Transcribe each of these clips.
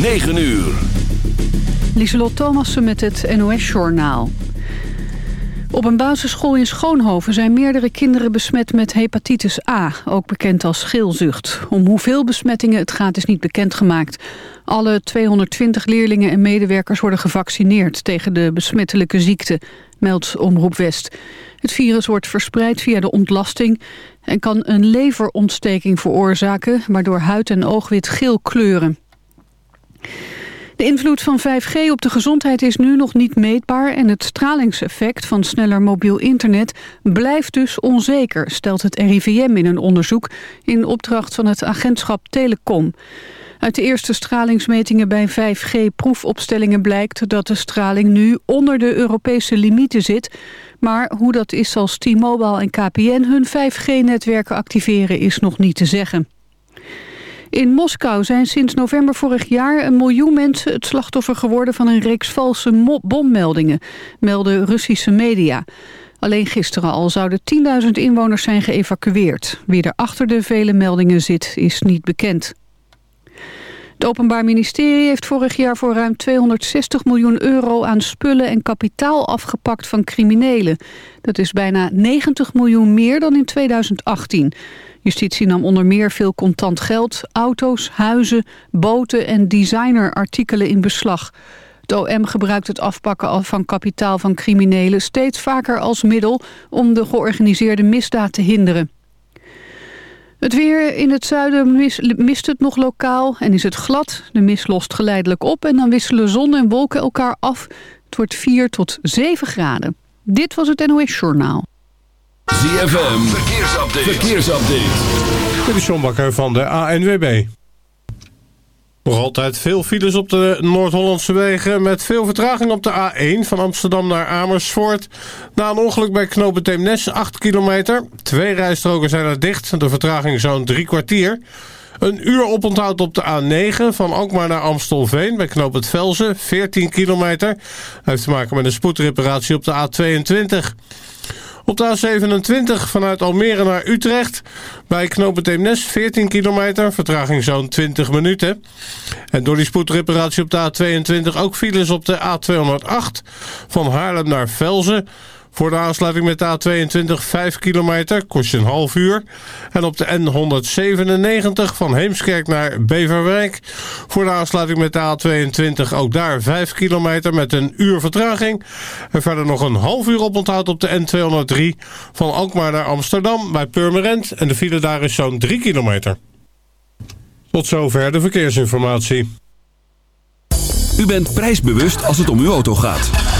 9 uur. Lieselot Thomassen met het NOS-journaal. Op een basisschool in Schoonhoven zijn meerdere kinderen besmet met hepatitis A, ook bekend als geelzucht. Om hoeveel besmettingen het gaat is niet bekendgemaakt. Alle 220 leerlingen en medewerkers worden gevaccineerd tegen de besmettelijke ziekte, meldt Omroep West. Het virus wordt verspreid via de ontlasting en kan een leverontsteking veroorzaken, waardoor huid en oogwit geel kleuren. De invloed van 5G op de gezondheid is nu nog niet meetbaar... en het stralingseffect van sneller mobiel internet blijft dus onzeker... stelt het RIVM in een onderzoek in opdracht van het agentschap Telecom. Uit de eerste stralingsmetingen bij 5G-proefopstellingen blijkt... dat de straling nu onder de Europese limieten zit... maar hoe dat is als T-Mobile en KPN hun 5G-netwerken activeren is nog niet te zeggen. In Moskou zijn sinds november vorig jaar een miljoen mensen het slachtoffer geworden van een reeks valse bommeldingen, melden Russische media. Alleen gisteren al zouden 10.000 inwoners zijn geëvacueerd. Wie er achter de vele meldingen zit, is niet bekend. Het Openbaar Ministerie heeft vorig jaar voor ruim 260 miljoen euro aan spullen en kapitaal afgepakt van criminelen. Dat is bijna 90 miljoen meer dan in 2018. Justitie nam onder meer veel contant geld, auto's, huizen, boten en designerartikelen in beslag. Het OM gebruikt het afpakken van kapitaal van criminelen steeds vaker als middel om de georganiseerde misdaad te hinderen. Het weer in het zuiden mist het nog lokaal en is het glad. De mist lost geleidelijk op en dan wisselen zon en wolken elkaar af. Het wordt 4 tot 7 graden. Dit was het NOS Journaal. ZFM, verkeersupdate. verkeersupdate. Dit is John Bakker van de ANWB. Nog altijd veel files op de Noord-Hollandse wegen... met veel vertraging op de A1 van Amsterdam naar Amersfoort. Na een ongeluk bij knopen Teemnes, 8 kilometer. Twee rijstroken zijn er dicht, de vertraging zo'n drie kwartier. Een uur oponthoud op de A9 van Alkmaar naar Amstelveen... bij knoop het Velzen, 14 kilometer. Dat heeft te maken met een spoedreparatie op de A22... Op de A27 vanuit Almere naar Utrecht. Bij knooppunt Eemnes 14 kilometer. Vertraging zo'n 20 minuten. En door die spoedreparatie op de A22 ook files op de A208. Van Haarlem naar Velzen. Voor de aansluiting met de A22 5 kilometer, kost je een half uur. En op de N197 van Heemskerk naar Beverwijk. Voor de aansluiting met de A22 ook daar 5 kilometer met een uur vertraging. En verder nog een half uur op onthoud op de N203 van Alkmaar naar Amsterdam bij Purmerend. En de file daar is zo'n 3 kilometer. Tot zover de verkeersinformatie. U bent prijsbewust als het om uw auto gaat.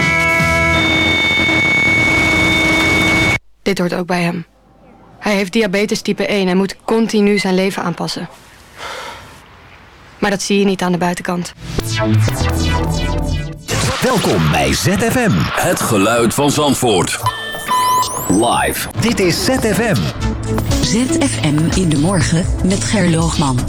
Dit hoort ook bij hem. Hij heeft diabetes type 1 en moet continu zijn leven aanpassen. Maar dat zie je niet aan de buitenkant. Welkom bij ZFM. Het geluid van Zandvoort. Live. Dit is ZFM. ZFM in de morgen met Gerloogman.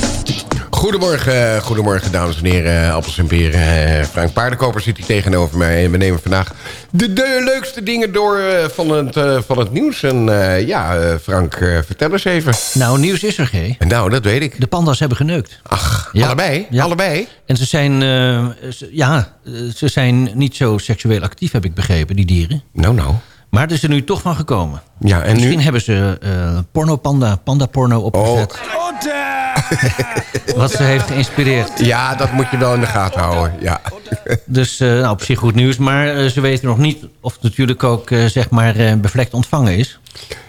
Goedemorgen, goedemorgen dames en heren, appels en peren. Eh, Frank Paardenkoper zit hier tegenover mij. En we nemen vandaag de, de leukste dingen door eh, van het, eh, van het nieuws. En eh, ja, eh, Frank, eh, vertel eens even. Nou, nieuws is er, G. Nou, dat weet ik. De panda's hebben geneukt. Ach, Ja. allebei? Ja. Allebei? En ze zijn, eh, ze- ja, eh, ze zijn niet zo seksueel actief, heb ik begrepen, die dieren. Nou, nou. Maar het is er nu toch van gekomen. Ja, en Misschien nu? hebben ze eh porno-panda, panda-porno opgezet. Wat ze heeft geïnspireerd. Ja, dat moet je wel in de gaten houden. Ja. Dus eh, nou, op zich goed nieuws. Maar eh, ze weten nog niet of het natuurlijk ook eh, zeg maar bevlekt ontvangen is.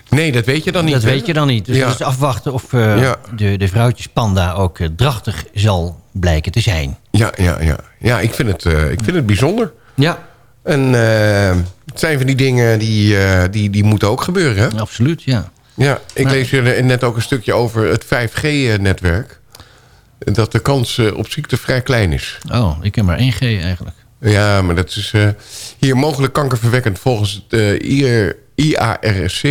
Nee, dat weet je dan niet. Dat hè? weet je dan niet. Dus Ja. dat is afwachten of Ja. de, de vrouwtjespanda ook drachtig zal blijken te zijn. Ja, ja, ja. ja ik, vind het, ik vind het bijzonder. Ja, En het zijn van die dingen die, die, die moeten ook gebeuren. Hè? absoluut, ja. Ja, ik lees er net ook een stukje over het 5G-netwerk. Dat de kans eh, op ziekte vrij klein is. Oh, ik heb maar 1G eigenlijk. Ja, maar dat is eh, hier mogelijk kankerverwekkend volgens IR IARC.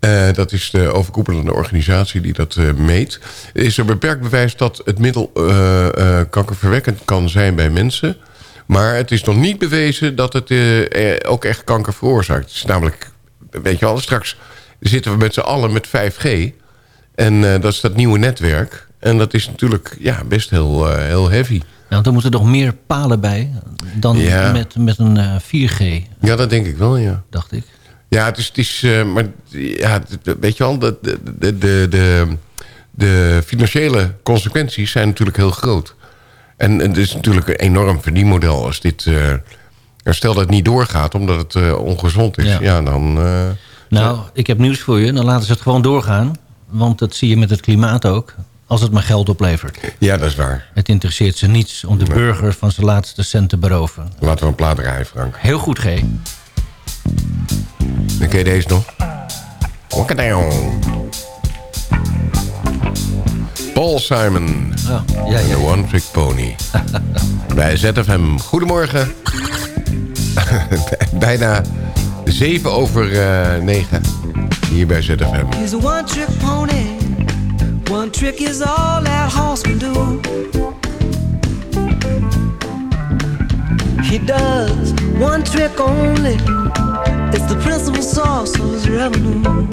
Eh, dat is de overkoepelende organisatie die dat meet. Is er beperkt bewijs dat het middel kankerverwekkend kan zijn bij mensen. Maar het is nog niet bewezen dat het ook echt kanker veroorzaakt. Het is namelijk, weet je wel, straks zitten we met z'n allen met 5G. En eh, dat is dat nieuwe netwerk. En dat is natuurlijk ja, best heel, eh, heel heavy. Ja, want er moeten nog meer palen bij dan Ja. met, met een eh, 4G, Ja, dat denk ik wel, ja. dacht ik. Ja, het is, het is eh, maar ja, weet je wel, de, de, de, de, de, financiële consequenties zijn natuurlijk heel groot. En, en het is natuurlijk een enorm verdienmodel als dit, eh, stel dat het niet doorgaat omdat het eh, ongezond is, ja, Ja. dan... Nou, ik heb nieuws voor je. Dan laten ze het gewoon doorgaan. Want dat zie je met het klimaat ook. Als het maar geld oplevert. ja, dat is waar. Het interesseert ze niets om de burger van zijn laatste cent te beroven. Laten we een plaat draaien, Frank. Heel goed, G. Dan ken je deze nog. Wakkadown. Paul Simon. Oh, ja, ja. The One Trick Pony. Bij ZFM. Goedemorgen. Bijna zeven over eh, negen. Hier bij ZFM. He's a one trick pony. One trick is all that horse can do. He does one trick only. It's the principal source of his revenue.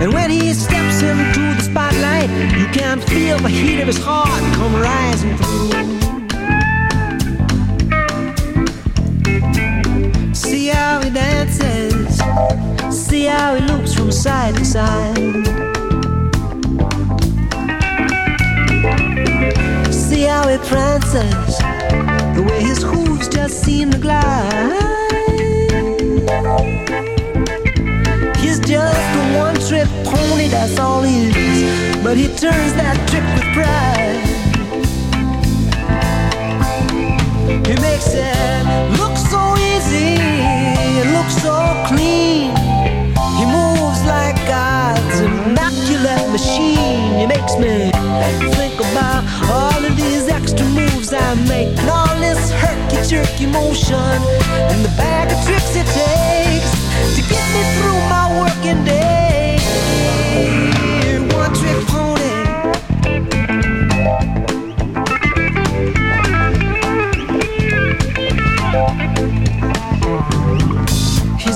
And when he steps into the spotlight, you can feel the heat of his heart come rising through. He dances, see how he looks from side to side. See how he prances, the way his hooves just seem to glide. He's just a one trick pony, that's all he is. But he turns that trick with pride. He makes it look so easy, it looks so clean. He moves like God's immaculate machine. He makes me think about all of these extra moves I make, and all this herky jerky motion, and the bag of tricks it takes to get me through my working day.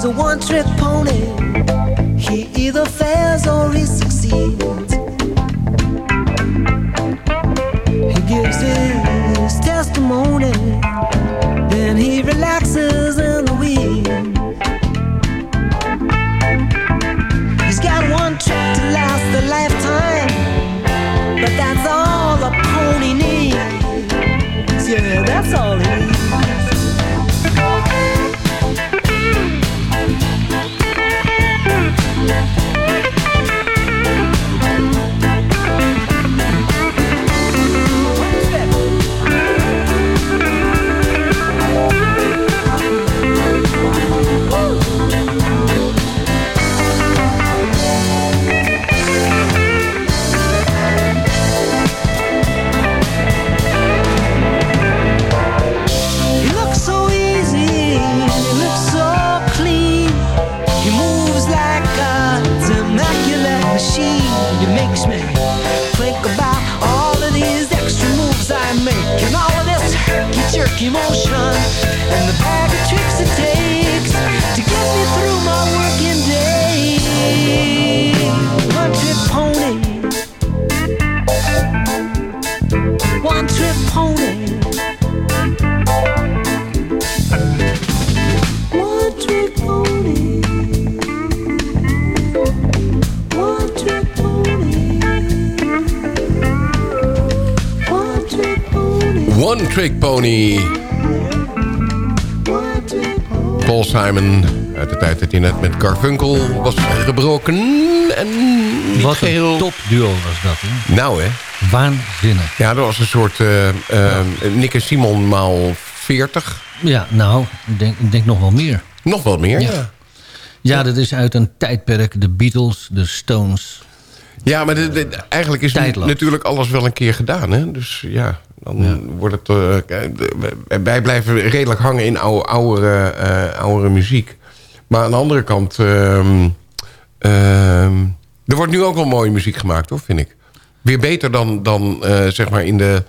A one trick pony. He either fails or he succeeds. Hij net met Garfunkel was gebroken. En niet Wat geheel... een topduo was dat, hè? Nou, hè. Waanzinnig. Ja, dat was een soort eh, Nick en Simon maal 40. Ja, nou, ik denk, denk nog wel meer. Nog wel meer, ja. Ja. Dat is uit een tijdperk. De Beatles, de Stones. Ja, maar de- de- eigenlijk is Tijdloos. natuurlijk alles wel een keer gedaan. Hè? Dus ja, dan wordt het... eh, wij blijven redelijk hangen in oude, oudere, eh, oudere muziek. Maar aan de andere kant... ehm, ehm, er wordt nu ook wel mooie muziek gemaakt, hoor, vind ik. Weer beter dan, dan eh, zeg maar in de,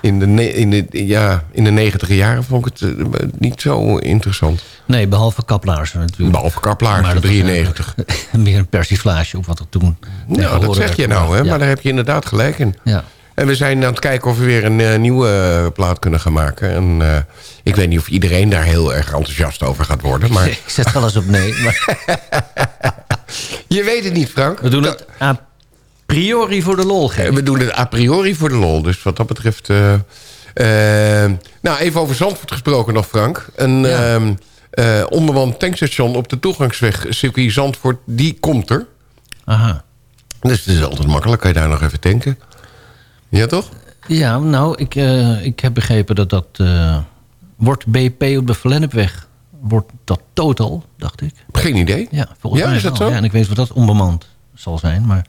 in, de, in, de, ja, in de negentiger jaren vond ik het eh, niet zo interessant. Nee, behalve Kaplaarsen natuurlijk. Behalve Kaplaarsen, was, 93. eh, meer een persiflage op wat er toen Nou, dat zeg je nou, hè? maar daar heb je inderdaad gelijk in. Ja. En we zijn aan het kijken of we weer een nieuwe plaat kunnen gaan maken. En ik weet niet of iedereen daar heel erg enthousiast over gaat worden. Maar Ik zet alles op nee. Maar je weet het niet, Frank. we doen het a priori voor de lol, Gert. We doen het a priori voor de lol. Dus wat dat betreft... eh, eh, nou, even over Zandvoort gesproken nog, Frank. Een ehm, eh, onbemand tankstation op de toegangsweg circuit Zandvoort, die komt er. Aha. Dus het is altijd makkelijk. Kan je daar nog even tanken? Ja, toch? Ja, nou, ik, eh, ik heb begrepen dat dat... wordt BP op de Verlennepweg... Wordt dat total, dacht ik. Geen idee. Ja, volgens Ja, mij is dat wel. zo? Ja, en ik weet wat dat onbemand zal zijn, maar...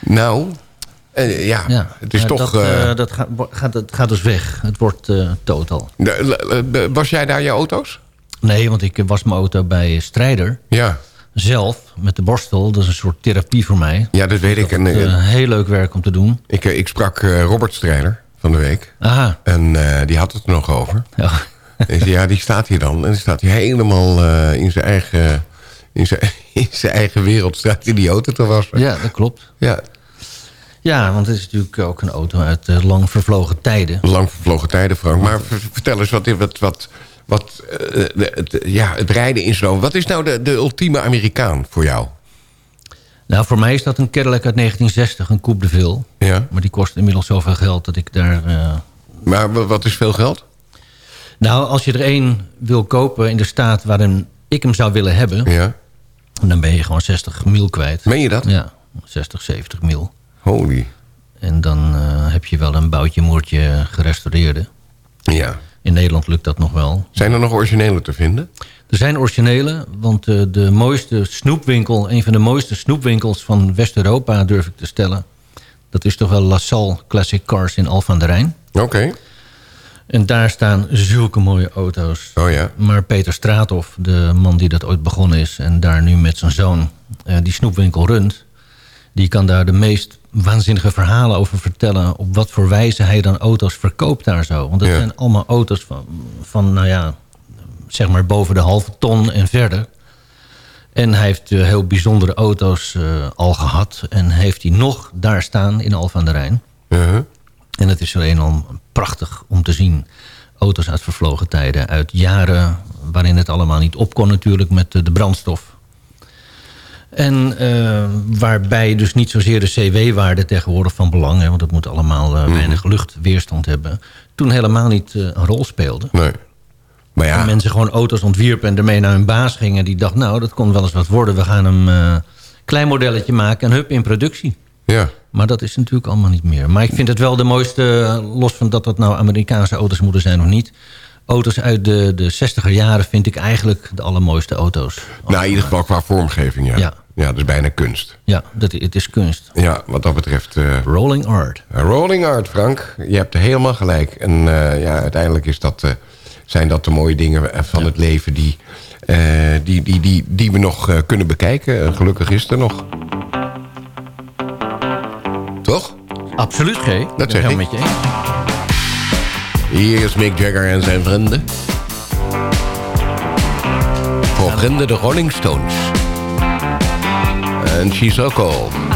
Nou, eh, ja, Ja, het is toch... Dat, eh, eh, dat gaat, gaat, het gaat dus weg. Het wordt total. was jij daar je auto's? Nee, want ik was mijn auto bij Strijder. Ja. Zelf, met de borstel. Dat is een soort therapie voor mij. Ja, dat weet ik. En, heel leuk werk om te doen. ik, ik sprak Robert Strijder van de week. Aha. En eh, die had het er nog over. Ja. En zei, ja, die staat hier dan. En dan staat hij helemaal eh, in zijn eigen... In zijn, in zijn eigen wereld staat hij die auto te wassen. ja, dat klopt. Ja, Ja, want het is natuurlijk ook een auto uit eh, lang vervlogen tijden. lang vervlogen tijden, Frank. Maar vertel eens wat... wat, wat wat het, ja, het rijden in zo'n... Wat is nou de, de ultieme Amerikaan voor jou? Nou, voor mij is dat een Cadillac uit 1960, een Coupe de Ville. Ja. Maar die kost inmiddels zoveel geld dat ik daar... eh, Maar wa- wat is veel geld? Nou, als je er één wil kopen in de staat waarin ik hem zou willen hebben... Ja. dan ben je gewoon 60 mil kwijt. Meen je dat? Ja, 60, 70 mil. Holy. En dan eh, heb je wel een boutje moertje gerestaureerde. Ja. In Nederland lukt dat nog wel. Zijn er nog originele te vinden? Er zijn originele, want eh, de mooiste snoepwinkel... een van de mooiste snoepwinkels van West-Europa, durf ik te stellen... dat is toch wel La Salle Classic Cars in Alphen aan de Rijn. Oké. En daar staan zulke mooie auto's. Oh ja. Maar Peter Straathoff, de man die dat ooit begonnen is... en daar nu met zijn zoon eh, die snoepwinkel runt... die kan daar de meest waanzinnige verhalen over vertellen... op wat voor wijze hij dan auto's verkoopt daar zo. Want dat Ja. zijn allemaal auto's van, van, nou ja... zeg maar boven de halve ton en verder. En hij heeft eh, heel bijzondere auto's eh, al gehad... en heeft die nog daar staan in Alphen aan de Rijn. Uh-huh. En het is zo een prachtig om te zien. Auto's uit vervlogen tijden, uit jaren waarin het allemaal niet op kon natuurlijk met eh, de brandstof. En waarbij dus niet zozeer de CW-waarde tegenwoordig van belang... Hè, want het moet allemaal eh, weinig luchtweerstand hebben... toen helemaal niet een rol speelde. Nee. Maar ja, mensen gewoon auto's ontwierpen en ermee naar hun baas gingen... die dacht, nou, dat kon wel eens wat worden. We gaan een eh, klein modelletje maken en hup, in productie. ja. Maar dat is natuurlijk allemaal niet meer. Maar ik vind het wel de mooiste, los van dat dat nou Amerikaanse auto's moeten zijn of niet. Auto's uit de, de 60er jaren vind ik eigenlijk de allermooiste auto's. Nou, in ieder geval qua vormgeving, ja. Ja. Ja, dat is bijna kunst. Ja, dat, het is kunst. Ja, wat dat betreft... eh, Rolling art. rolling art, Frank. Je hebt helemaal gelijk. En eh, ja, uiteindelijk is dat, zijn dat de mooie dingen van het leven... die, eh, die, die, die, die we nog eh, kunnen bekijken. En gelukkig is er nog. Toch? Absoluut, G. Ik ben zeg ik. met je. Hier is Mick Jagger en zijn vrienden. Voor vrienden de Rolling Stones. En She's So Cold.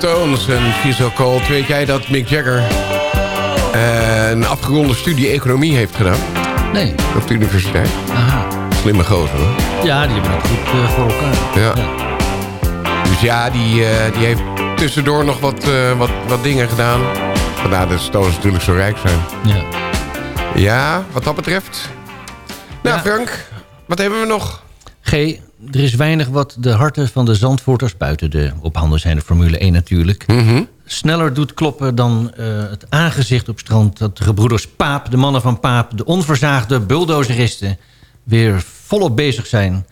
Stones en So Cold. Weet jij dat Mick Jagger eh, een afgeronde studie economie heeft gedaan? Nee. Op de universiteit. Aha. Slimme gozer hoor. Ja, die hebben het goed eh, voor elkaar. Ja. Dus ja, die, eh, die heeft tussendoor nog wat, wat, wat dingen gedaan. Vandaar dat Stones natuurlijk zo rijk zijn. Ja. Ja, wat dat betreft. Nou Frank, wat hebben we nog? G, er is weinig wat de harten van de Zandvoorters... buiten de op handen zijnde Formule 1 natuurlijk... Mhm. sneller doet kloppen dan eh, het aangezicht op strand... dat de gebroeders Paap, de mannen van Paap... de onverzaagde bulldozeristen weer volop bezig zijn...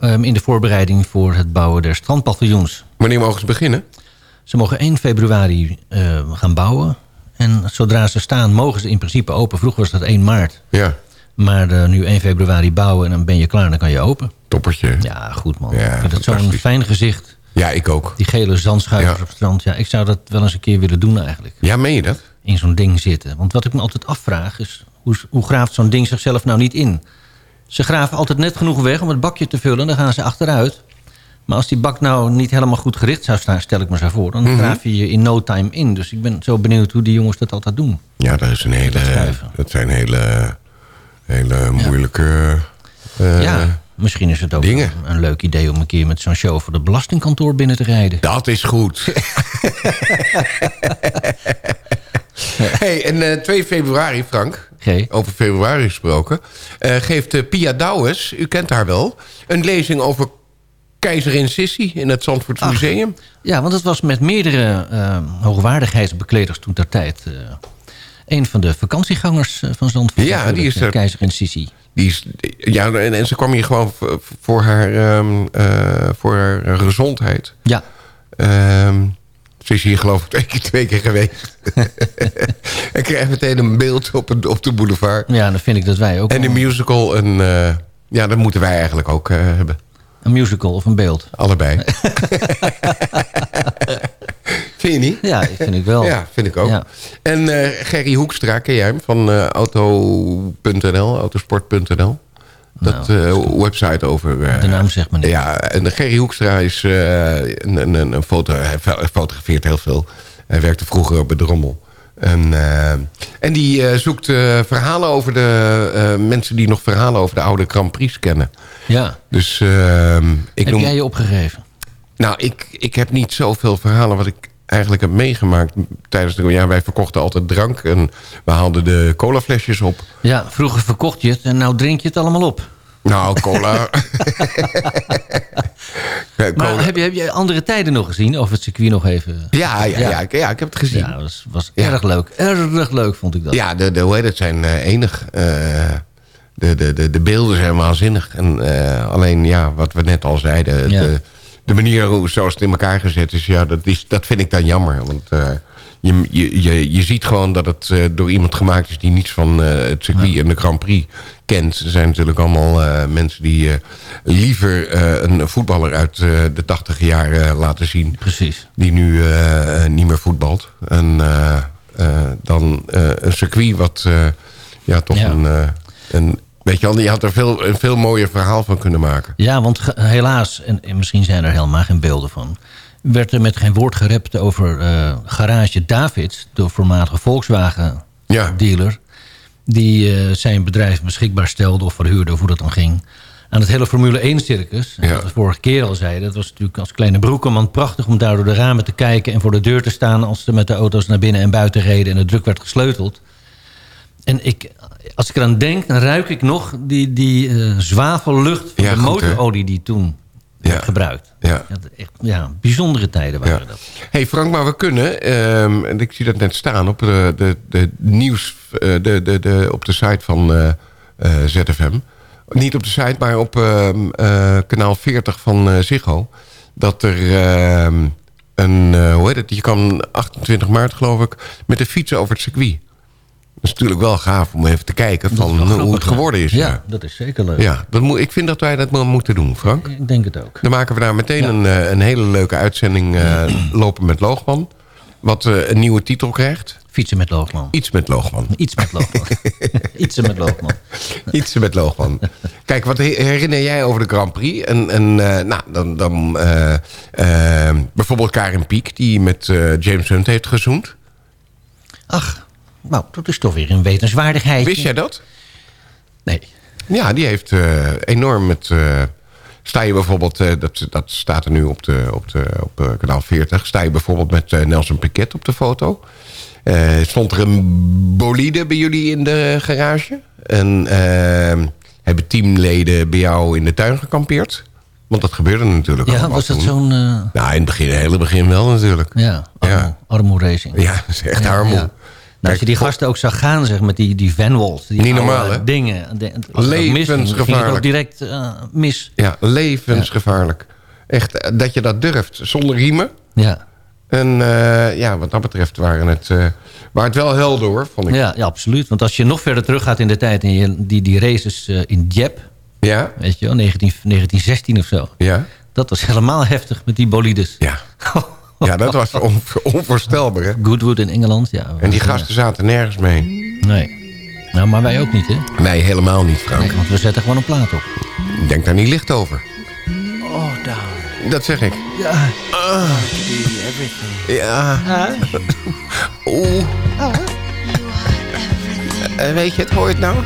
ehm, in de voorbereiding voor het bouwen der strandpaviljoens. Wanneer mogen ze beginnen? Ze mogen 1 februari eh, gaan bouwen. En zodra ze staan, mogen ze in principe open. Vroeger was dat 1 maart. Ja. Maar eh, nu 1 februari bouwen en dan ben je klaar, dan kan je open. Toppertje. Ja, goed man. Ja, ik vind het zo'n fijn gezicht. Ja, ik ook. Die gele zandschuivers Ja. op het strand. Ja, ik zou dat wel eens een keer willen doen eigenlijk. Ja, meen je dat? In zo'n ding zitten. Want wat ik me altijd afvraag is... hoe, hoe graaft zo'n ding zichzelf nou niet in? Ze graven altijd net genoeg weg om het bakje te vullen. Dan gaan ze achteruit. Maar als die bak nou niet helemaal goed gericht zou staan, stel ik me zo voor... dan Mhm. graaf je je in no time in. Dus ik ben zo benieuwd hoe die jongens dat altijd doen. Ja, dat, is een hele, dat zijn hele, hele moeilijke eh, ja, misschien is het ook. Een, een leuk idee om een keer met zo'n show voor het belastingkantoor binnen te rijden. Dat is goed. hey, en eh, 2 februari, Frank, over februari gesproken... eh, geeft Pia Douwes, u kent haar wel... een lezing over keizerin Sissi in het Zandvoort Museum. Ja, want het was met meerdere hoogwaardigheidsbekleders toen ter tijd... eh, een van de vakantiegangers eh, van Zandvoort. Ja, die is eh, er- Keizerin Sissi. Die is, ja, en, en ze kwam hier gewoon voor haar, ehm, eh, voor haar gezondheid. Ja. Ehm, ze is hier geloof ik twee keer, twee keer geweest. en kreeg meteen een beeld op, het- op de boulevard. Ja, dan vind ik dat wij ook En de musical, en, eh, ja, dat moeten wij eigenlijk ook eh, hebben. Een musical of een beeld? Allebei. vind je niet? Ja, vind ik wel. Ja, vind ik ook. Ja. En eh, Gerry Hoekstra, ken jij hem? Van eh, auto.nl, autosport.nl. Dat eh, website over... De naam zegt me niet. Ja, en Gerry Hoekstra is een, een, een, foto... Hij fo- fotografeert heel veel. Hij werkte vroeger op bij Drommel. En, en die zoekt eh, verhalen over de... mensen die nog verhalen over de oude Grand Prix kennen. Ja. Dus ehm, ik Heb noem... jij je opgegeven? Nou, ik, ik heb niet zoveel verhalen wat ik eigenlijk heb meegemaakt tijdens de... Ja, wij verkochten altijd drank en we haalden de colaflesjes op. Ja, vroeger verkocht je het en nou drink je het allemaal op. Nou, cola... Ja, Maar heb je, heb je andere tijden nog gezien? Of het circuit nog even... Ja, ja, ja. ik, ja, ik heb het gezien. Ja, dat was, was erg leuk. Erg leuk vond ik dat. Ja, de, de, hoe heet het, zijn eh, enig. Eh, de, de, de, de beelden zijn waanzinnig. En, eh, alleen, ja, wat we net al zeiden... De, manier hoe zoals het in elkaar gezet is... Ja, dat, is, dat vind ik dan jammer. Want eh, je, je, je, je ziet gewoon dat het eh, door iemand gemaakt is... die niets van eh, het circuit en de Grand Prix kent. Er zijn natuurlijk allemaal mensen die liever een voetballer uit de tachtige jaren laten zien. Precies. Die nu niet meer voetbalt. En dan een circuit wat ja, toch Ja. een... een Weet je wel, je had er veel, een veel mooier verhaal van kunnen maken. Ja, want helaas, en, en misschien zijn er helemaal geen beelden van... werd er met geen woord gerept over eh, garage Davids... de voormalige Volkswagen-dealer... die eh, zijn bedrijf beschikbaar stelde of verhuurde, of hoe dat dan ging... aan het hele Formule 1-circus. En Wat we vorige keer al zeiden, dat was natuurlijk als kleine broekenman prachtig... om daar door de ramen te kijken en voor de deur te staan... als ze met de auto's naar binnen en buiten reden en de druk werd gesleuteld... En ik, als ik eraan denk, dan ruik ik nog die, die eh, zwavellucht van Ja, de motorolie die toen werd gebruikt. Ja. Ja, echt, ja, bijzondere tijden waren dat. hey Frank, maar we kunnen, ehm, en ik zie dat net staan op de, de, de nieuws, eh, de, de, de, op de site van eh, ZFM. Niet op de site, maar op ehm, eh, kanaal 40 van Ziggo. Dat er ehm, een, hoe heet het, je kan 28 maart geloof ik, met de fietsen over het circuit. Dat is natuurlijk wel gaaf om even te kijken van hoe grappig, het geworden is. Ja, dat is zeker leuk. Ja, dat moet, ik vind dat wij dat moeten doen, Frank. Ik denk het ook. Dan maken we daar meteen een, eh, een hele leuke uitzending eh, Lopen met Loogman. Wat eh, een nieuwe titel krijgt. Fietsen met Loogman. Iets met Loogman. Iets met Loogman. Iets met Loogman. Iets met Loogman. Kijk, wat he- herinner jij over de Grand Prix? En, en nou, dan, dan bijvoorbeeld Karin Piek, die met James Hunt heeft gezoend. Ach, nou, dat is toch weer een wetenswaardigheid. Wist jij dat? Nee. Ja, die heeft eh, enorm met... eh, sta je bijvoorbeeld, eh, dat, dat staat er nu op, de, op, de, op kanaal 40... sta je bijvoorbeeld met Nelson Piquet op de foto. Stond er een bolide bij jullie in de garage? En eh, hebben teamleden bij jou in de tuin gekampeerd? Want dat gebeurde natuurlijk Ja, was dat zo'n... eh, Nou, in het begin, hele begin wel natuurlijk. ja, armo, armo racing. Ja, dat is echt Ja, ja. Nou, als je die gasten ook zag gaan, zeg, met die, die Van Walt. Die Niet normaal, hè? Dingen. De- Levensgevaarlijk. ook direct eh, mis. Ja, levensgevaarlijk. Echt, eh, dat je dat durft. Zonder riemen. Ja. En eh, ja, wat dat betreft waren het, waren het wel helder hoor, vond ik. Ja, ja, absoluut. Want als je nog verder terug gaat in de tijd... en je, die, die races in Dieppe, Ja, weet je wel, 19, 1916 of zo. ja. Dat was helemaal heftig met die bolides. Ja. Ja, dat was on- onvoorstelbaar hè. Goodwood in Engeland, ja. En die gasten zaten nergens mee. Nee. Nou, maar wij ook niet, hè? Nee, helemaal niet Frank. Nee, want we zetten gewoon een plaat op. Denk daar niet licht over. Oh, darling. Dat zeg ik. Ja. Ah. Ja. Oeh. Eh, weet je het, hoor je het nou?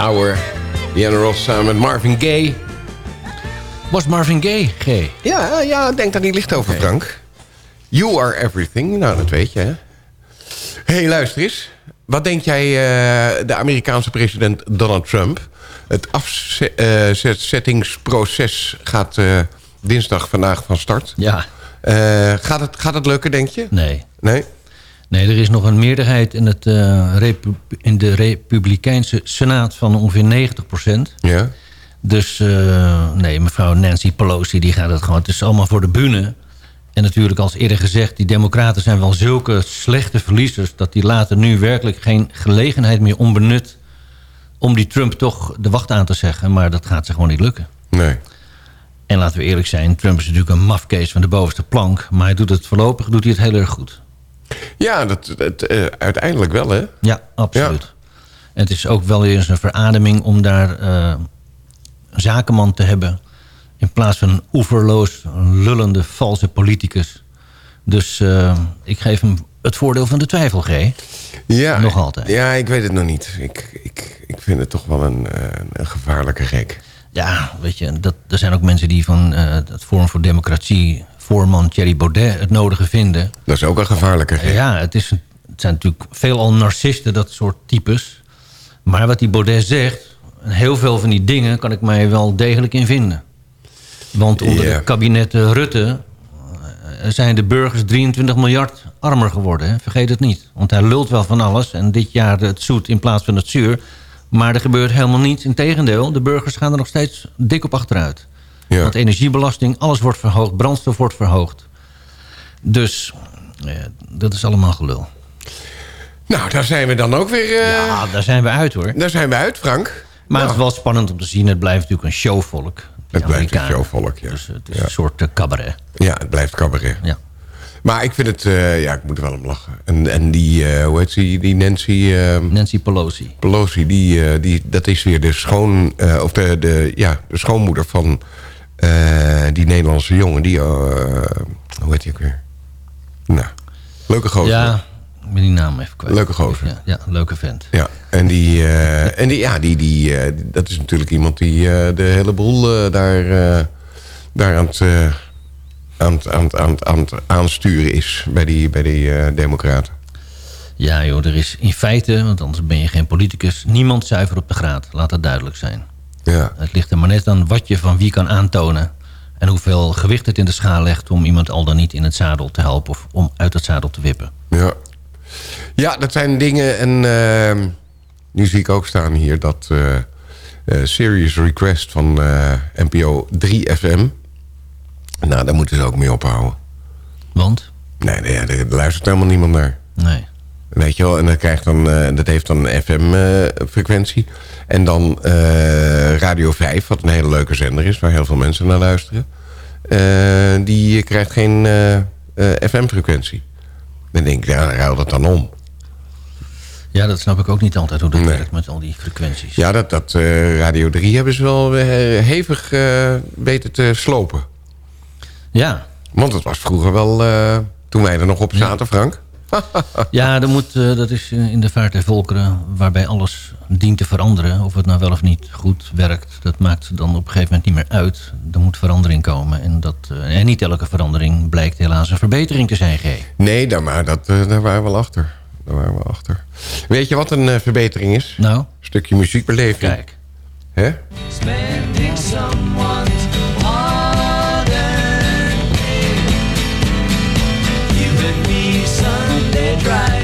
Ja hoor. Diana Ross samen met Marvin Gaye. Was Marvin Gaye gay? Ja, ja, denk daar niet licht over, Frank. You are everything. Nou, dat weet je, hè. hey, luister eens. Wat denk jij eh, de Amerikaanse president Donald Trump... het afzettingsproces gaat eh, dinsdag vandaag van start. Ja. Eh, gaat, het, gaat het lukken, denk je? Nee. Nee? Nee, er is nog een meerderheid in, het, eh, in de Republikeinse Senaat van ongeveer 90% Ja. Dus eh, nee, mevrouw Nancy Pelosi die gaat het gewoon... Het is allemaal voor de bühne. En natuurlijk, als eerder gezegd... die democraten zijn wel zulke slechte verliezers... dat die laten nu werkelijk geen gelegenheid meer onbenut... om die Trump toch de wacht aan te zeggen. Maar dat gaat ze gewoon niet lukken. Nee. En laten we eerlijk zijn... Trump is natuurlijk een mafkees van de bovenste plank... maar hij doet het voorlopig doet hij het heel erg goed. Ja, dat, dat, eh, uiteindelijk wel, hè? Ja, absoluut. En het is ook wel eens een verademing om daar eh, een zakenman te hebben... in plaats van een oeverloos, lullende, valse politicus. Dus eh, ik geef hem het voordeel van de twijfel, G. Ja, Nog altijd. Ja, ik weet het nog niet. Ik, ik, ik vind het toch wel een, een gevaarlijke gek. Ja, weet je, dat, er zijn ook mensen die van het Forum voor Democratie... voorman Thierry Baudet het nodige vinden. Dat is ook een gevaarlijke. Ja, het, is, het zijn natuurlijk veelal narcisten, dat soort types. Maar wat die Baudet zegt... heel veel van die dingen kan ik mij wel degelijk in vinden. Want onder het kabinet Rutte... eh, zijn de burgers 23 miljard armer geworden. Hè? Vergeet het niet. Want hij lult wel van alles. En dit jaar het zoet in plaats van het zuur. Maar er gebeurt helemaal niets. Integendeel, de burgers gaan er nog steeds dik op achteruit. Ja. Want energiebelasting, alles wordt verhoogd. Brandstof wordt verhoogd. Dus eh, dat is allemaal gelul. Nou, daar zijn we dan ook weer... eh, Ja, daar zijn we uit hoor. Daar zijn we uit, Frank. Maar het is wel spannend om te zien. Het blijft natuurlijk een showvolk. Het blijft een showvolk, ja. Dus het is een soort eh, cabaret. Ja, het blijft cabaret. Ja. Maar ik vind het... ja, ik moet er wel om lachen. En, en die, hoe heet die, die Nancy... eh, Nancy Pelosi. Pelosi, die, die, dat is weer de, schoon, of de, de, ja, de schoonmoeder van die Nederlandse jongen. Die, eh, hoe heet die ook weer? Nou, leuke gozer. Ja, ik ben die naam even kwijt. Leuke gozer. Ja, ja leuke vent. Ja, en, die, eh, en die, ja, die, die, eh, dat is natuurlijk iemand die eh, de hele boel eh, daar, eh, daar aan het, eh, aan, het, aan, het, aan, het, aan het aansturen is bij die, bij die eh, democraten. Ja joh, er is in feite, want anders ben je geen politicus... niemand zuiver op de graad, laat dat duidelijk zijn. Ja. Het ligt er maar net aan wat je van wie kan aantonen... en hoeveel gewicht het in de schaal legt... om iemand al dan niet in het zadel te helpen... of om uit het zadel te wippen. Ja, ja dat zijn dingen. En eh, nu zie ik ook staan hier dat eh, eh, Serious Request van eh, NPO 3FM. Nou, daar moeten ze ook mee ophouden. Want? Nee, nee daar luistert helemaal niemand naar. Nee. Weet je wel, en dat, krijgt dan, eh, dat heeft dan een FM-frequentie. en dan eh, Radio 5, wat een hele leuke zender is... waar heel veel mensen naar luisteren. eh, die krijgt geen FM-frequentie. Dan denk ik, ja, ruil dat dan om. Ja, dat snap ik ook niet altijd hoe dat werkt met al die frequenties. Ja, dat, dat eh, Radio 3 hebben ze wel eh, hevig eh, weten te slopen. Ja. Want het was vroeger wel, eh, toen wij er nog op zaten, Frank. Ja, dat, moet, eh, dat is eh, in de vaart der volkeren waarbij alles dient te veranderen. Of het nou wel of niet goed werkt, dat maakt dan op een gegeven moment niet meer uit. Er moet verandering komen. En, dat, eh, en niet elke verandering blijkt helaas een verbetering te zijn, G. Nee, daar, maar dat, eh, daar waren we wel achter. Daar waren we achter. Weet je wat een eh, verbetering is? Nou? Een stukje muziekbeleving. Kijk. Hè? Spending someone's try.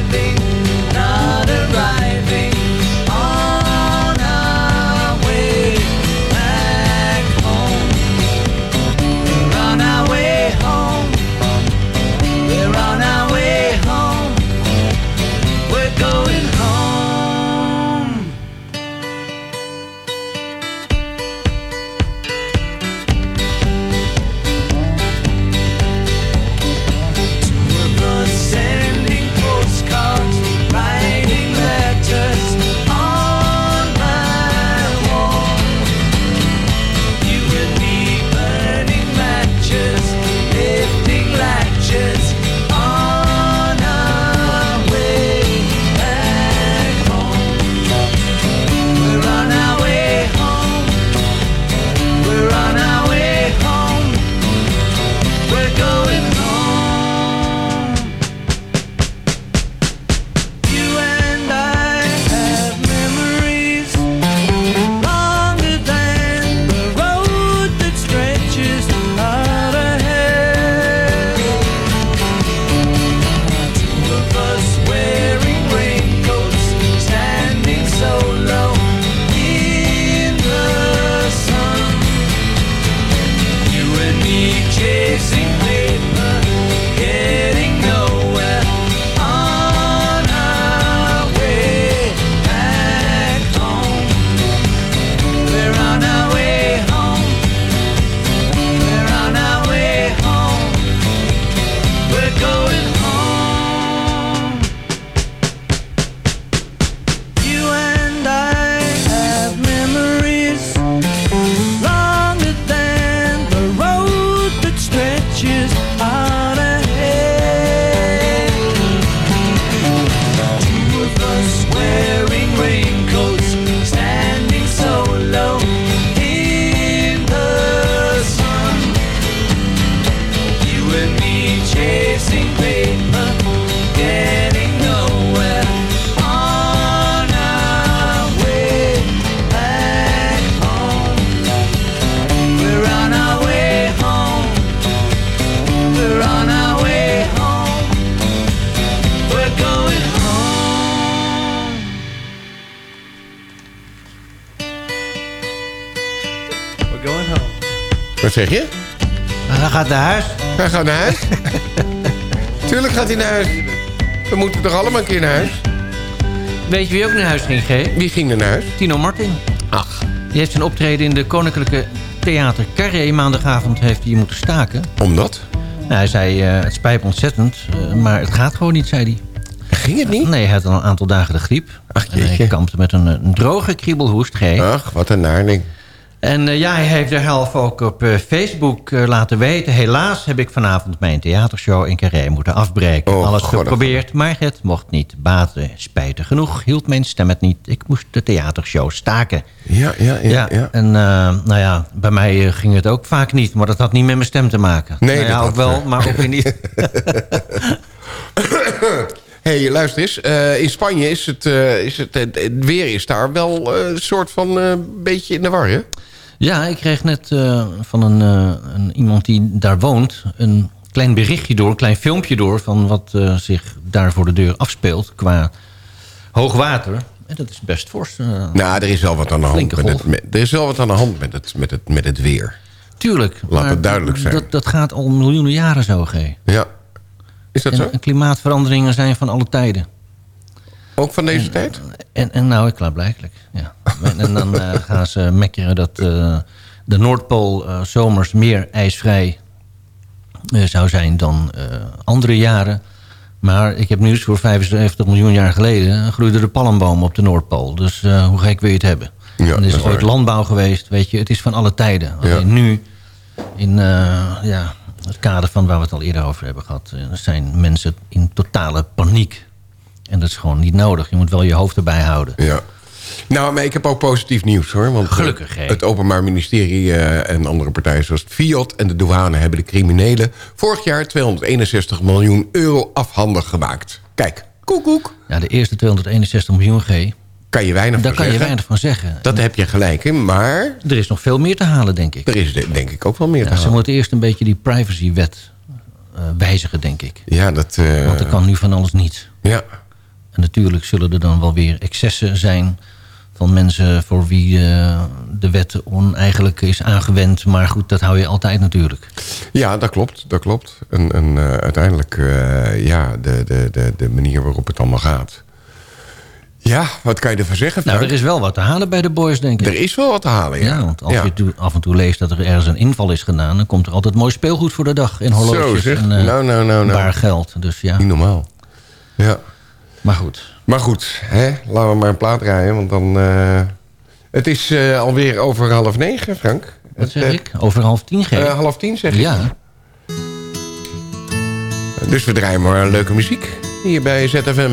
Zeg je? Hij gaat naar huis. Hij gaat naar huis? Tuurlijk gaat hij naar huis. We moeten toch allemaal een keer naar huis? Weet je wie ook naar huis ging, G? Wie ging er naar huis? Tino Martin. Ach. Die heeft zijn optreden in de Koninklijke Theater Carré. Maandagavond heeft hij moeten staken. Omdat? Nou, hij zei, eh, het spijt me ontzettend, eh, maar het gaat gewoon niet, zei hij. Ging het niet? Nee, hij had al een aantal dagen de griep. en hij kampte met een, een droge kriebelhoest, G. Ach, wat een naarding. En eh, ja, hij heeft er half ook op eh, Facebook eh, laten weten. Helaas heb ik vanavond mijn theatershow in Carré moeten afbreken. Oh, Alles geprobeerd, maar het mocht niet baten. Spijtig genoeg hield mijn stem het niet. Ik moest de theatershow staken. Ja, ja, ja. ja. En nou ja, bij mij ging het ook vaak niet. Maar dat had niet met mijn stem te maken. Nee, nou ja, ook wel, maar ook weer niet. hey, luister eens. In Spanje is het, is het, weer is daar wel een soort van beetje in de war, hè? Ja, ik kreeg net eh, van een, eh, een, iemand die daar woont... een klein berichtje door, een klein filmpje door... van wat eh, zich daar voor de deur afspeelt qua hoogwater. En dat is best fors. Nou, er is wel wat aan de hand. Met het, met- er is wel wat aan de hand met het, met het, met het weer. Tuurlijk. Laat maar het duidelijk zijn. Dat, dat gaat al miljoenen jaren zo, G. Ja. Is dat en, zo? en klimaatveranderingen zijn van alle tijden. Ook van deze tijd? En, en nou, klaarblijkelijk, ja. En, dan eh, gaan ze mekkeren dat eh, de Noordpool eh, zomers meer ijsvrij eh, zou zijn dan eh, andere jaren. Maar ik heb nieuws voor 75 miljoen jaar geleden groeide de palmboom op de Noordpool. Dus eh, hoe gek wil je het hebben? Ja, en er is is ooit landbouw geweest, weet je. Het is van alle tijden. Ja. Alleen nu, in eh, ja, het kader van waar we het al eerder over hebben gehad... eh, zijn mensen in totale paniek. En dat is gewoon niet nodig. Je moet wel je hoofd erbij houden. Ja. Nou, maar ik heb ook positief nieuws hoor. Want, eh, Gelukkig, hè? Het Openbaar Ministerie eh, en andere partijen zoals het Fiat en de douane... hebben de criminelen vorig jaar 261 miljoen euro afhandig gemaakt. Kijk, koekoek. Ja, de eerste 261 miljoen G. Kan je weinig Daar van kan je weinig van zeggen. Dat heb je gelijk in, maar Er is nog veel meer te halen, denk ik. er is de- denk ik ook wel meer te Ja, ze halen. moeten eerst een beetje die privacywet eh wijzigen, denk ik. Ja, dat... eh, Want er kan nu van alles niet. Ja. En natuurlijk zullen er dan wel weer excessen zijn... van mensen voor wie eh, de wet oneigenlijk is aangewend. Maar goed, dat hou je altijd natuurlijk. Ja, dat klopt. Dat klopt. En, en eh, uiteindelijk, eh, ja, de, de, de, de manier waarop het allemaal gaat. Ja, wat kan je ervan zeggen? Nou, er is wel wat te halen bij de boys, denk ik. Er is wel wat te halen, ja. Ja, want als Ja. je af en toe leest dat er ergens een inval is gedaan... dan komt er altijd mooi speelgoed voor de dag. En horloges Zo zeg. en eh, Nou, nou, nou, nou. waar geld. Dus ja, Niet normaal. Ja. Maar goed. Maar goed, hè? laten we maar een plaat rijden. Want dan... eh, het is eh, alweer over half negen, Frank. Wat Het, zeg eh, ik? Over half tien geef eh, half tien, zeg ik. Ja. Dus we draaien maar leuke muziek hier bij ZFM.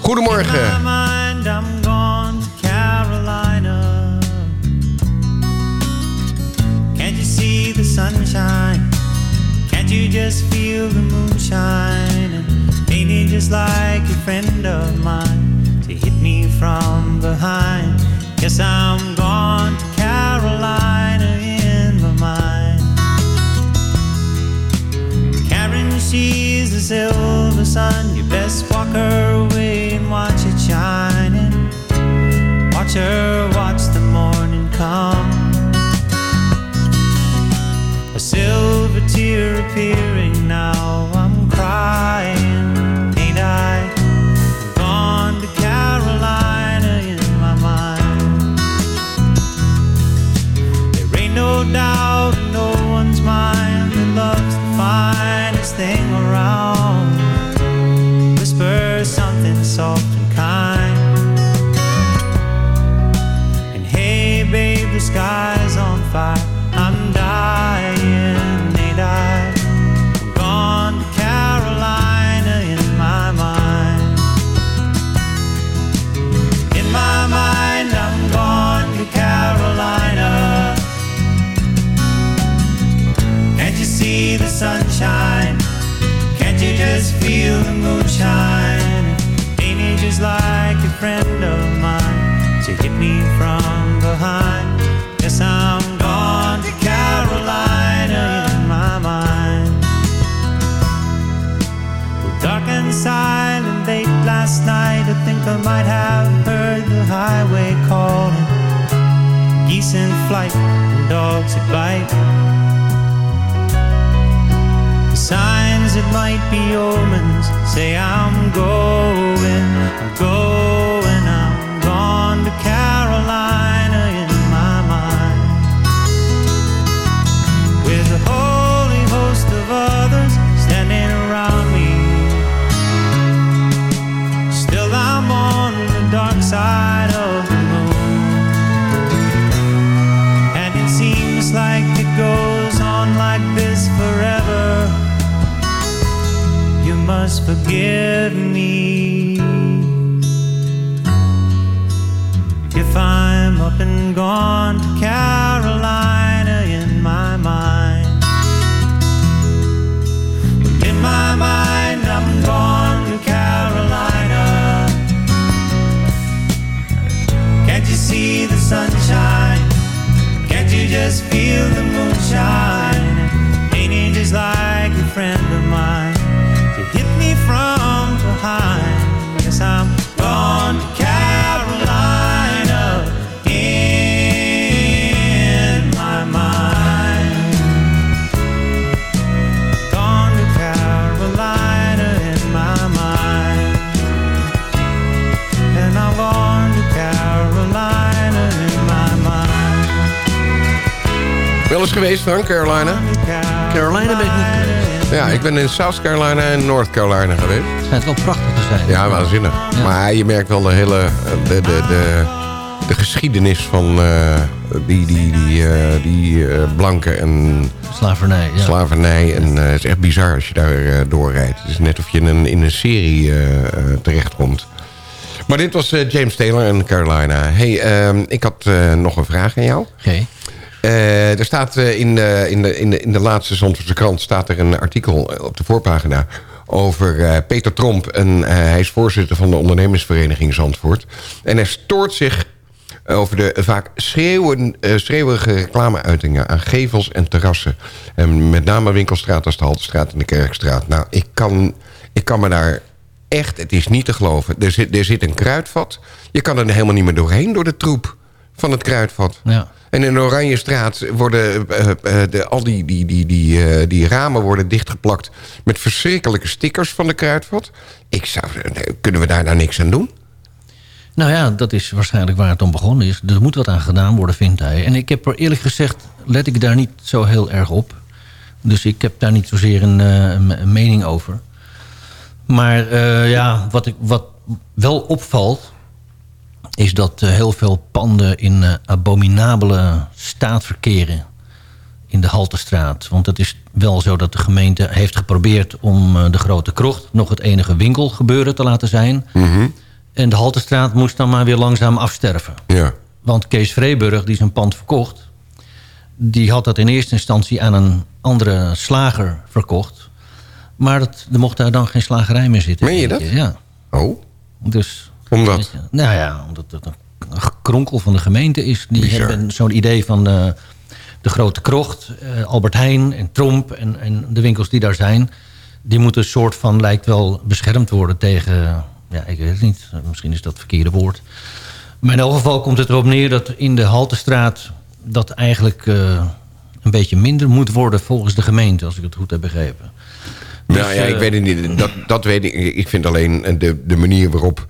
Goedemorgen. In my mind, I'm gone to Carolina. Can't you see the sunshine? Can't you just feel the moonshine? It just like a friend of mine to hit me from behind? Guess I'm gone to Carolina in my mind. Karen, she's the silver sun. You best walk her away and watch it shining. Watch her watch the morning come. A silver tear appearing now. I'm crying, finest thing around. Whisper something soft sunshine? Can't you just feel the moonshine? Just like a friend of mine to hit me from behind? Yes, I'm gone to Carolina in my mind. Dark and silent late last night, I think I might have heard the highway calling. Geese in flight and dogs that bite signs It might be omens say I'm going, I'm going, I'm gone to Carolina in my mind. With a holy host of others standing around me, still I'm on the dark side. Other forgive me if I'm up and gone to Carolina in my mind. In my mind, I'm gone to Carolina. Can't you see the sunshine? Can't you just feel the moonshine? Wel eens geweest, Frank, Carolina? Carolina ben ik niet. Ja, ik ben in South Carolina en North Carolina geweest. Het schijnt wel prachtig te zijn. Ja, waanzinnig. Maar je merkt wel de hele de, de, de, de geschiedenis van eh, die, die, die, eh, die blanken en Slavernij, ja. slavernij. En het is echt bizar als je daar doorrijdt. Het is net of je in een, in een serie terechtkomt. Maar dit was James Taylor en Carolina. hey, ehm, ik had nog een vraag aan jou. Oké. Eh, er staat eh, in, de, in, de, in, de, in de laatste Zandvoortse krant staat er een artikel op de voorpagina over Peter Tromp. En hij is voorzitter van de ondernemersvereniging Zandvoort. En hij stoort zich over de vaak schreeuwen, schreeuwige reclameuitingen aan gevels en terrassen. En met name Winkelstraat als de Haltestraat en de Kerkstraat. Nou, ik kan, ik kan me daar echt, het is niet te geloven. Er zit, er zit een kruidvat. Je kan er helemaal niet meer doorheen door de troep van het kruidvat. Ja. En in de Oranjestraat worden eh, eh, de, al die, die, die, die, eh, die ramen worden dichtgeplakt... met verschrikkelijke stickers van de kruidvat. Ik zou, kunnen we daar nou niks aan doen? Nou ja, dat is waarschijnlijk waar het om begonnen is. Er moet wat aan gedaan worden, vindt hij. En ik heb er eerlijk gezegd, let ik daar niet zo heel erg op. Dus ik heb daar niet zozeer een, eh, mening over. Maar eh, ja, wat, ik, wat wel opvalt... is dat eh, heel veel panden in eh, abominabele staat verkeren... in de Haltestraat. Want het is wel zo dat de gemeente heeft geprobeerd... om eh, de Grote Krocht nog het enige winkelgebeuren te laten zijn... En de Haltestraat moest dan maar weer langzaam afsterven. Ja. Want Kees Vreeburg, die zijn pand verkocht... die had dat in eerste instantie aan een andere slager verkocht. Maar dat, er mocht daar dan geen slagerij meer zitten. Meen je dat? Ja. Oh. Dus, Omdat? nou ja, omdat het een kronkel van de gemeente is. Die Bizar. hebben zo'n idee van de, de Grote Krocht, eh, Albert Heijn en Tromp... En, en de winkels die daar zijn... die moeten een soort van, lijkt wel, beschermd worden tegen... ja, ik weet het niet, misschien is dat het verkeerde woord. Maar in elk geval komt het erop neer dat in de Haltestraat... dat eigenlijk eh, een beetje minder moet worden volgens de gemeente... als ik het goed heb begrepen. Nou Dus, ja, ik eh, weet het niet. Dat, dat weet ik. Ik vind alleen de, de manier waarop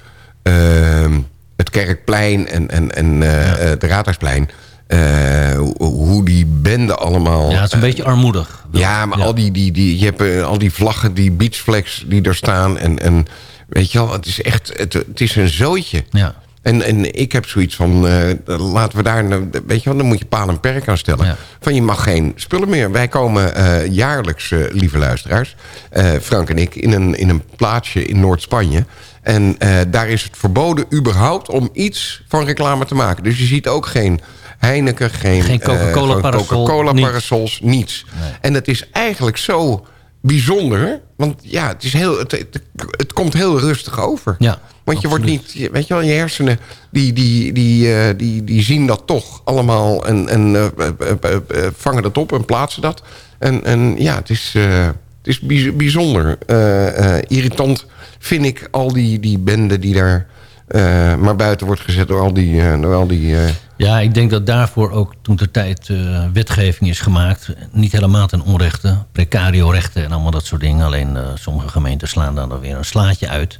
het Kerkplein en, en, en eh, het Raadhuisplein... eh, hoe, die benden allemaal... Ja, het is een beetje armoedig. Ja, maar Al, die, die, die, je hebt eh, al die vlaggen, die beachflags die er staan. En, en weet je wel, het is echt het, het is een zootje. Ja. En, en ik heb zoiets van, eh, laten we daar, nou- weet je wel, dan moet je paal en perk aan stellen. Van je mag geen spullen meer. Wij komen eh, jaarlijks, eh, lieve luisteraars, eh, Frank en ik, in een, in een plaatsje in Noord-Spanje. En eh, daar is het verboden überhaupt om iets van reclame te maken. Dus je ziet ook geen Heineken, geen, Geen eh, Coca-Cola geen parasol, Coca-Cola niets. parasols, niets. En dat is eigenlijk zo bijzonder. Want ja, het, is heel, het, het, het komt heel rustig over. Ja, want je wordt niet, weet je wel, je hersenen die, die, die, eh, die, die zien dat toch allemaal en, en eh, eh, eh, eh, vangen dat op en plaatsen dat. En, en ja, het is, eh, het is bijz- bijzonder. eh, eh, irritant vind ik al die, die bende die daar eh, maar buiten wordt gezet door al die... eh, door al die eh, Ja, ik denk dat daarvoor ook toen de tijd wetgeving is gemaakt. Niet helemaal ten onrechte. Precario-rechten en allemaal dat soort dingen. Alleen sommige gemeenten slaan dan er weer een slaatje uit.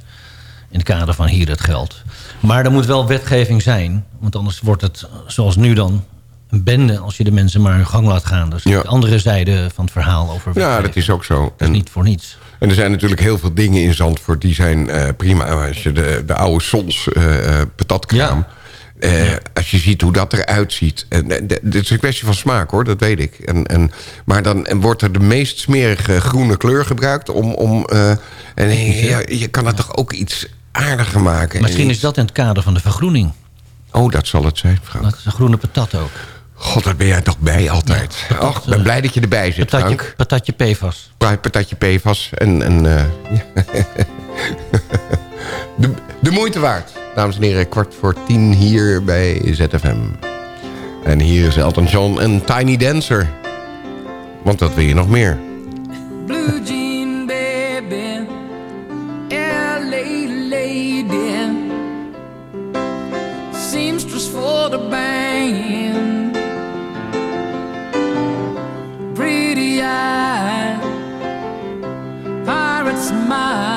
In het kader van hier het geld. Maar er moet wel wetgeving zijn. Want anders wordt het zoals nu dan een bende... als je de mensen maar hun gang laat gaan. Dus de andere zijde van het verhaal over Ja, dat is ook zo. En, niet voor niets. En er zijn natuurlijk heel veel dingen in Zandvoort... die zijn eh, prima. Als je de, de oude Sols eh, eh, patatkraam... Als je ziet hoe dat eruit ziet. Het is een kwestie van smaak hoor, dat weet ik. En, en, maar dan en wordt er de meest smerige groene kleur gebruikt. Om, om, en ja, je kan het toch ook iets aardiger maken. Misschien En is dat in het kader van de vergroening. Oh, dat zal het zijn, Frank. Dat is een groene patat ook. God, daar ben jij toch bij altijd. Och, ik ben blij dat je erbij zit, Patatje, Frank. patatje PFAS. Ja, Patatje PFAS. En, en, eh, de, de moeite waard. Dames en heren, kwart voor tien hier bij ZFM. En hier is Elton John en Tiny Dancer. Want dat wil je nog meer. Blue jean baby, LA lady, seamstress for the band, my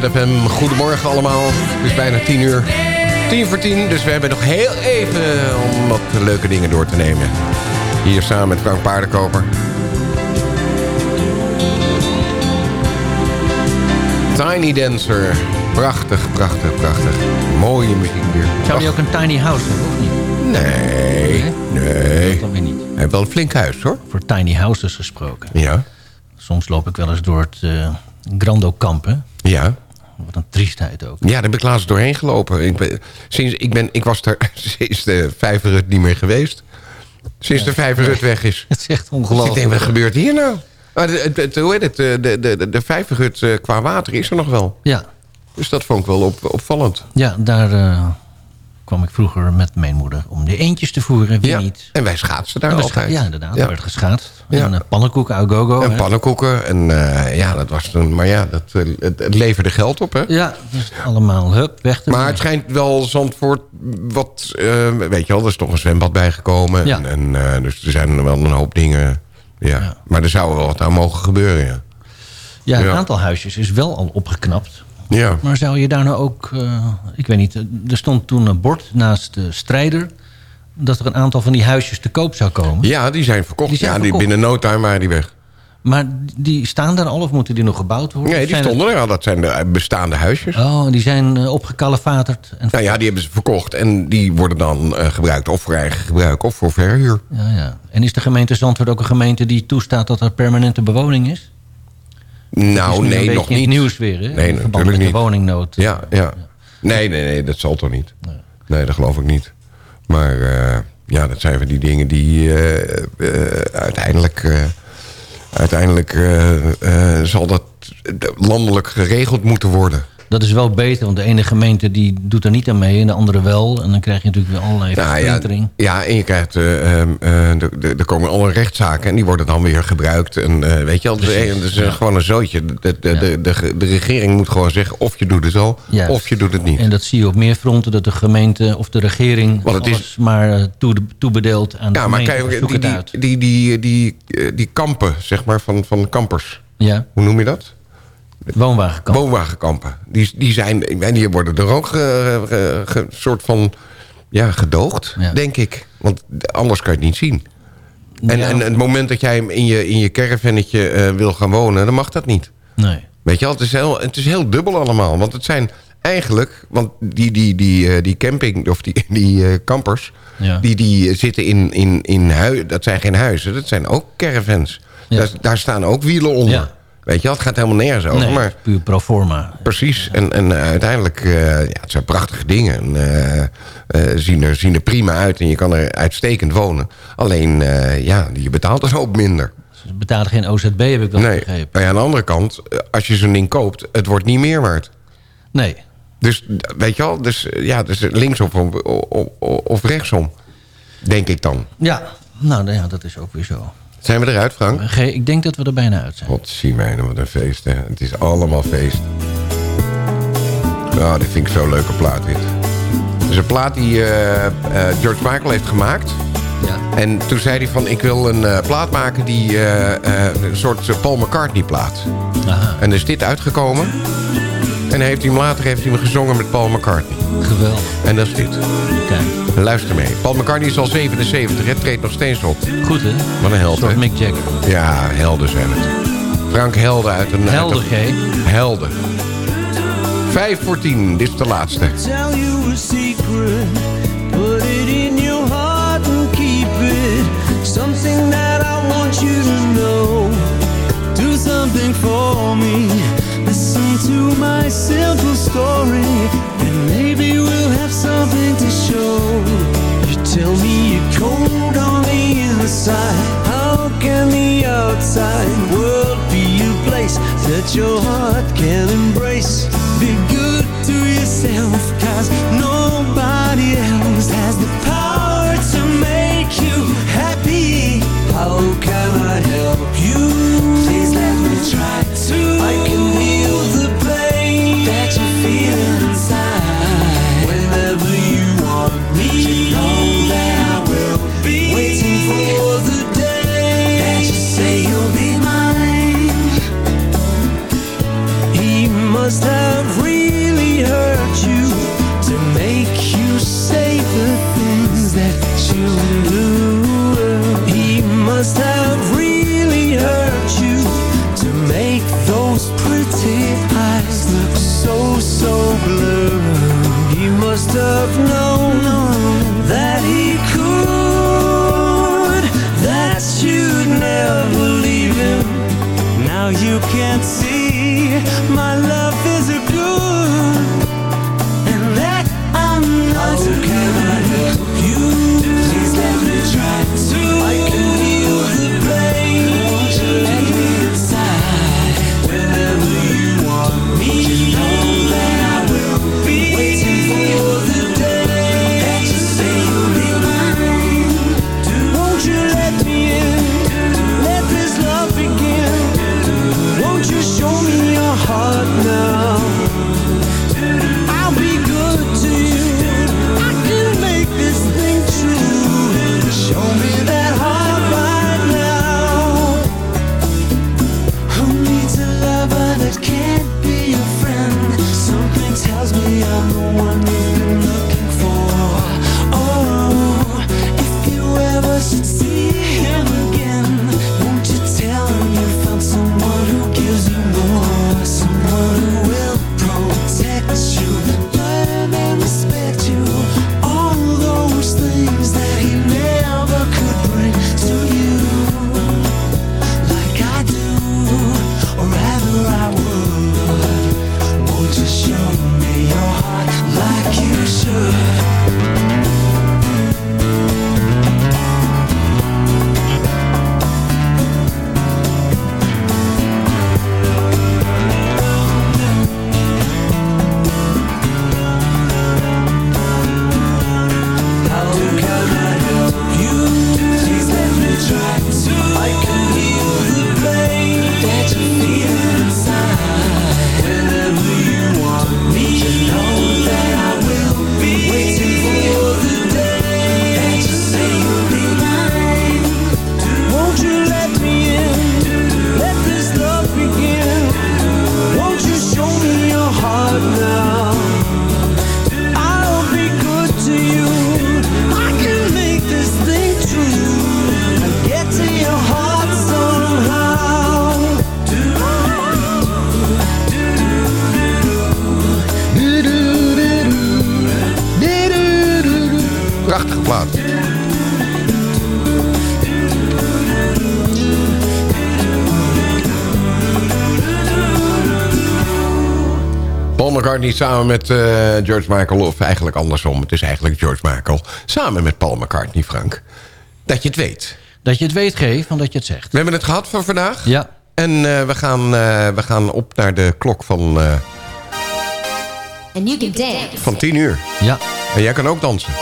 ZFM. Goedemorgen allemaal. Het is bijna 10 uur. 10 voor 10, dus we hebben nog heel even om wat leuke dingen door te nemen. Hier samen met Frank Paardenkoper. Tiny Dancer. Prachtig, prachtig, prachtig. Mooie muziek weer. Zou die ook een tiny house hebben, of niet? Nee, nee. Dat dan weer niet. Hij heeft wel een flink huis, hoor. Voor tiny houses gesproken. Ja. Soms loop ik wel eens door het eh, Grando Kamp, hè? Ja. Triestheid ook. Ja, daar ben ik laatst doorheen gelopen. Ik, ben, sinds, ik, ben, ik was daar sinds de Vijverhut niet meer geweest. Sinds de Vijverhut weg is. Het is echt Ik ongelooflijk. denk, wat gebeurt hier nou? Maar de, de, de- hoe heet het? De, de, de, de Vijverhut eh, qua water is er nog wel. Ja, Dus dat vond ik wel op, opvallend. ja daar eh, kwam ik vroeger met mijn moeder om de eentjes te voeren. Wie Ja. niet? En wij schaatsen daar altijd. scha- Ja, inderdaad. Ja. Er werd geschaatst. Ja. En uh, pannenkoeken uit go-go. En hè. pannenkoeken. En eh, ja, dat was toen... Maar ja, dat, eh, het, het leverde geld op, hè? Ja, dus allemaal hup, weg. Maar het schijnt wel Zandvoort wat... eh, weet je wel, er is toch een zwembad bijgekomen. Ja. En, en, dus er zijn wel een hoop dingen... Ja. Maar er zou wel wat aan mogen gebeuren, ja. Ja, een aantal huisjes is wel al opgeknapt. Ja. Maar zou je daar nou ook... eh, ik weet niet, eh, er stond toen een bord naast de strijder... dat er een aantal van die huisjes te koop zou komen. Ja, die zijn verkocht. Die zijn ja, verkocht. Die binnen no time waren die weg. Maar die staan daar al of moeten die nog gebouwd worden? Nee, die stonden er al. Dat zijn de bestaande huisjes. Oh, die zijn opgekalefaterd. En... Nou ja, die hebben ze verkocht. En die worden dan eh, gebruikt of voor eigen gebruik of voor verhuur. Ja, ja. En is de gemeente Zandvoort ook een gemeente die toestaat dat er permanente bewoning is? Nou, nee, nog niet. nieuws weer, hè? Nee, natuurlijk met de niet. woningnood. Ja, ja. Nee, nee, nee, dat zal toch niet. Nee, dat geloof ik niet. Maar eh, ja, dat zijn van die dingen die eh, eh, uiteindelijk... uiteindelijk zal dat landelijk geregeld moeten worden. Dat is wel beter, want de ene gemeente die doet er niet aan mee... en de andere wel. En dan krijg je natuurlijk weer allerlei Nou, ja, versplintering. ja, en je krijgt... eh, ehm, eh, er- komen alle rechtszaken en die worden dan weer gebruikt. En eh, weet je wel, het is, gewoon een zootje. De, de, de, de, regering moet gewoon zeggen of je doet het Juist. of je doet het niet. En dat zie je op meer fronten, dat de gemeente of de regering... Want het is- alles maar toe, toebedeelt aan de Ja, maar gemeente. kijk, die, die, die, die, die, die kampen, zeg maar, van, van kampers. Ja, Hoe noem je dat? Woonwagenkamp. Woonwagenkampen. Die, die, zijn, en die worden er ook ge, ge- ge- soort van ja, gedoogd, Ja. denk ik. Want anders kan je het niet zien. En, Ja. en het moment dat jij in je, in je caravannetje eh, wil gaan wonen, dan mag dat niet. Nee. Weet je wel, het is heel, het is heel dubbel allemaal. Want het zijn eigenlijk, want die, die, die, eh, die camping, of die, die eh, kampers, Ja. die, die zitten in, in, in huizen. Dat zijn geen huizen, dat zijn ook caravans. Daar, daar staan ook wielen onder. Weet je wel, het gaat helemaal nergens over. Nee, maar puur pro forma. precies, en, en eh, uiteindelijk, eh, ja, het zijn prachtige dingen. En, eh, zien, er, zien er prima uit en je kan er uitstekend wonen. Alleen, ja, je betaalt er ook minder. Ze betalen geen OZB, heb ik wel Nee, begrepen. maar ja, aan de andere kant, als je zo'n ding koopt, het wordt niet meer waard. Nee. Dus weet je wel, dus, ja, dus linksom of, of, of rechtsom, denk ik dan. Ja, nou ja, dat is ook weer zo. Zijn we eruit, Frank? Ik denk dat we er bijna uit zijn. God, zie mij wat een feest, hè. Het is allemaal feest. Nou, dit vind ik zo'n leuke plaat, dit. Het is een plaat die eh, eh, George Michael heeft gemaakt. Ja. En toen zei hij van, ik wil een eh, plaat maken die een soort Paul McCartney plaat. Aha, En is dit uitgekomen. En heeft hij hem later heeft hij hem gezongen met Paul McCartney. geweldig. En dat is dit. Kijk, Luister mee. Paul McCartney is al 77, het treedt nog steeds op. goed hè? Wat een held, hè? Mick Jagger. Ja, helden zijn het. Frank Helden uit een... Helder, een- Helden. Vijf voor tien, dit is de laatste. Tell you a secret, put it in your heart and keep it. Something that I want you to know. Do something for me. To my simple story, and maybe we'll have something to show. You tell me you're cold on the inside. How can the outside world be a place that your heart can embrace? Be good to yourself, cause nobody else has the power to make you happy. How can I help you? Please let me try to. samen met eh, George Michael. Of eigenlijk andersom. Het is eigenlijk George Michael. Samen met Paul McCartney, Frank. Dat je het weet. Dat je het weet, geef, van dat je het zegt. We hebben het gehad voor vandaag. Ja. En eh, we, gaan, eh, we gaan op naar de klok van... And you can dance. Van 10 uur. Ja. En jij kan ook dansen.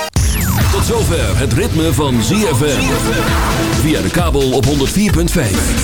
Tot zover het ritme van ZFM. Via de kabel op 104.5.